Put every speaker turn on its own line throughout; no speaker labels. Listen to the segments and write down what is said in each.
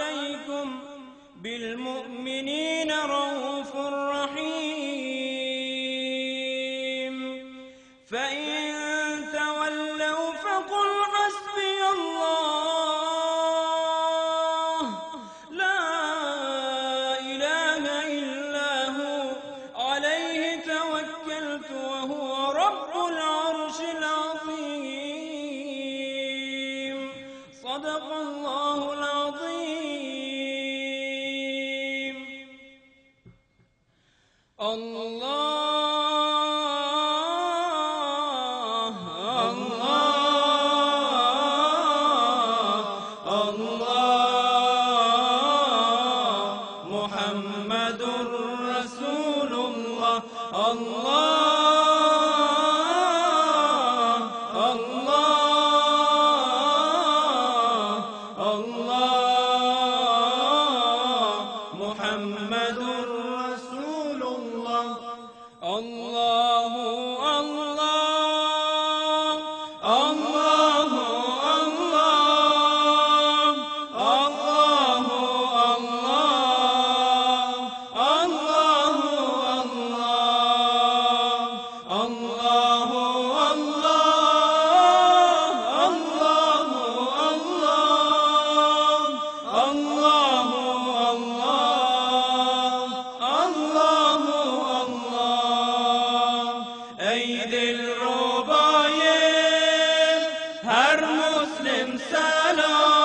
عليكم بالمؤمنين رؤوف رحيم. فإن تولوا فقل حسبي الله. لا إله إلا هو. عليه توكلت وهو مسلم سلام.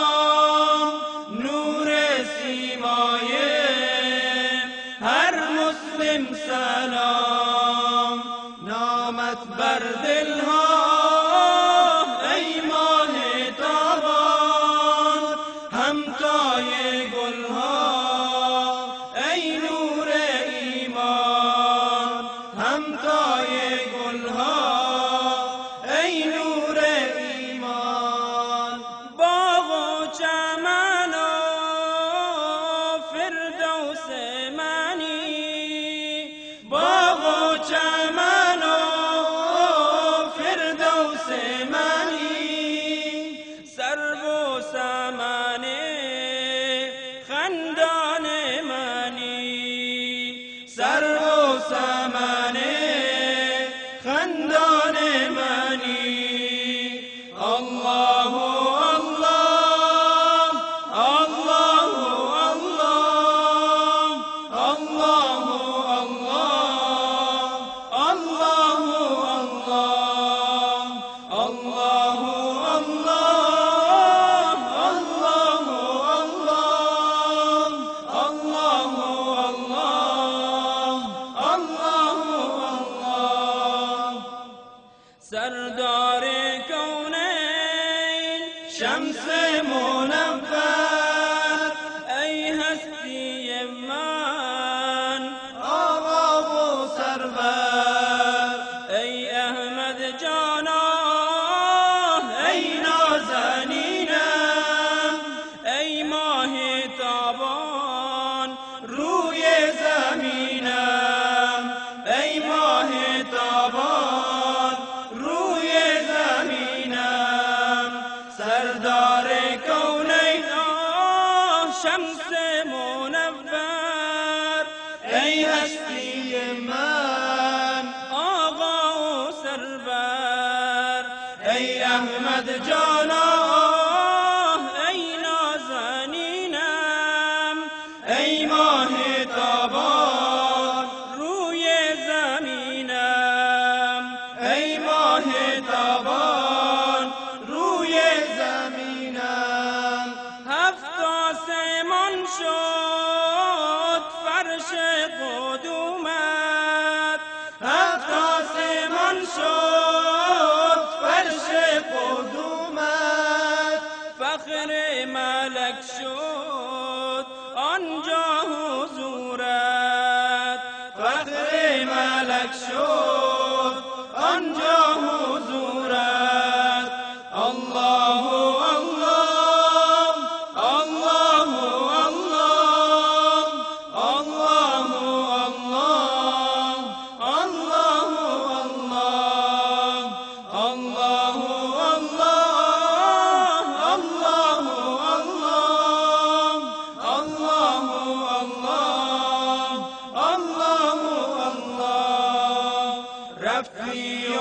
شمس منور ای هستی من آقا و سرور أحمد جانا Show. كفي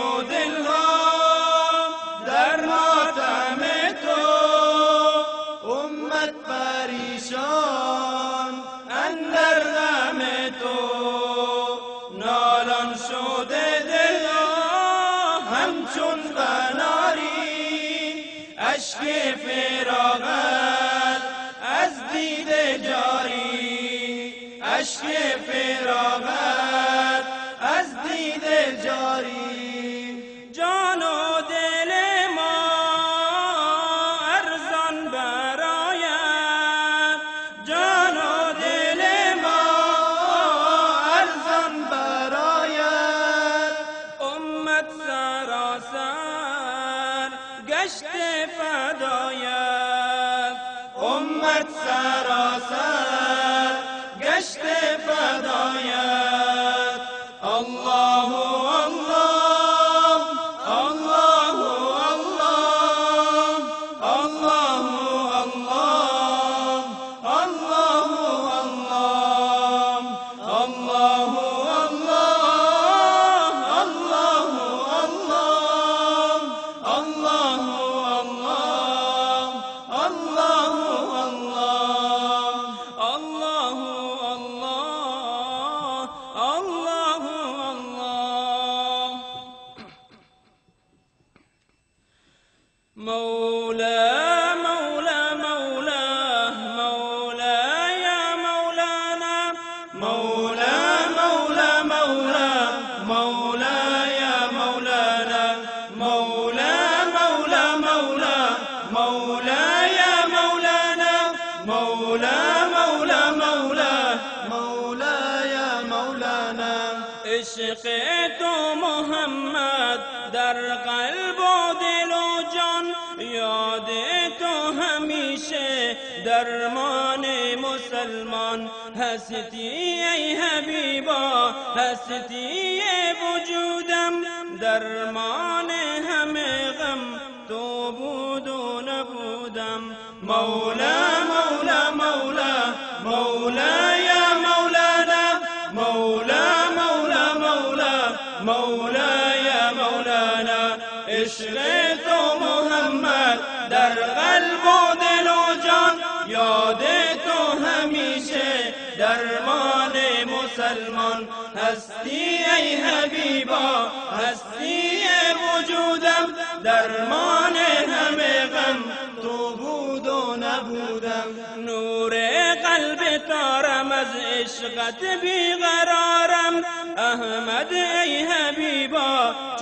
مولا مولا مولا مولا يا مولانا مولا تو محمد در قلب و دل و جان یاد تو همیشه درمان مسلمان. هستی ای حبیبا هستی وجودم درمان همه غم. تو بود و نبودم مولا عشق تو محمد در قلب و دل و جان یاد تو همیشه درمان مسلمان. هستی ای حبیبا هستی وجودم درمان همه غم. تو بود و نبودم نور قلب تارم از عشقت بیقرارم. احمد ای حبیبا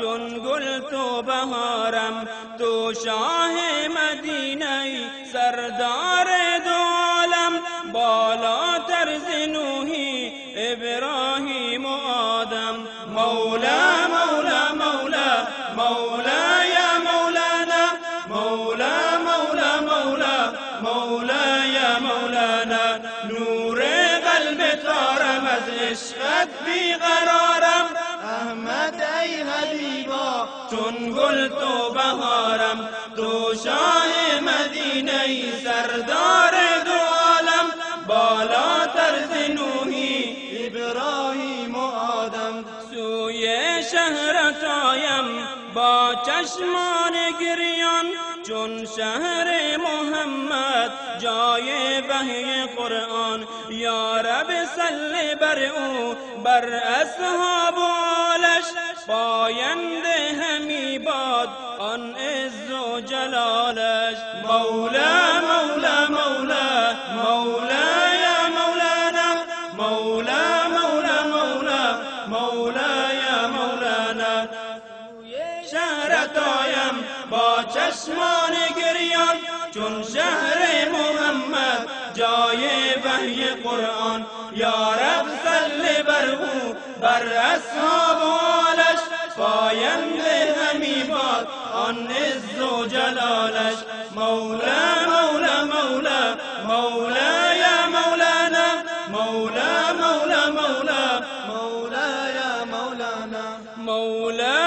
چون گل تو بهارم تو شاه مدینه سردار دو عالم. بالاتر ز نوحی ابراهیم و آدم. مولا مولا مولا مولا یا مولانا مولا مولا مولا مولا یا مولانا. نور قلب تارم از عشقت بیقرارم. چون گل تو بهارم تو شاه مدینه سردار دو عالم. بالاتر ز نوحی ابراهیم و آدم. سوی شهرت آیم با چشمان گریان. چون شهر محمد جای وحی قرآن. یا رب صل بر او بر اصحاب و آلش. باد آن عز و جلالش. مولا مولا مولا مولا یا مولانا. مولا مولا مولا مولا یا مولانا. شهرت آیم با چشمان گریان چون شهر محمد جای وحی قرآن. یا رب صل بر او بر اصحاب آلش پاینده العز جلالش. مولى مولى مولى مولى يا مولانا. مولى مولى مولى مولى يا مولانا. مولى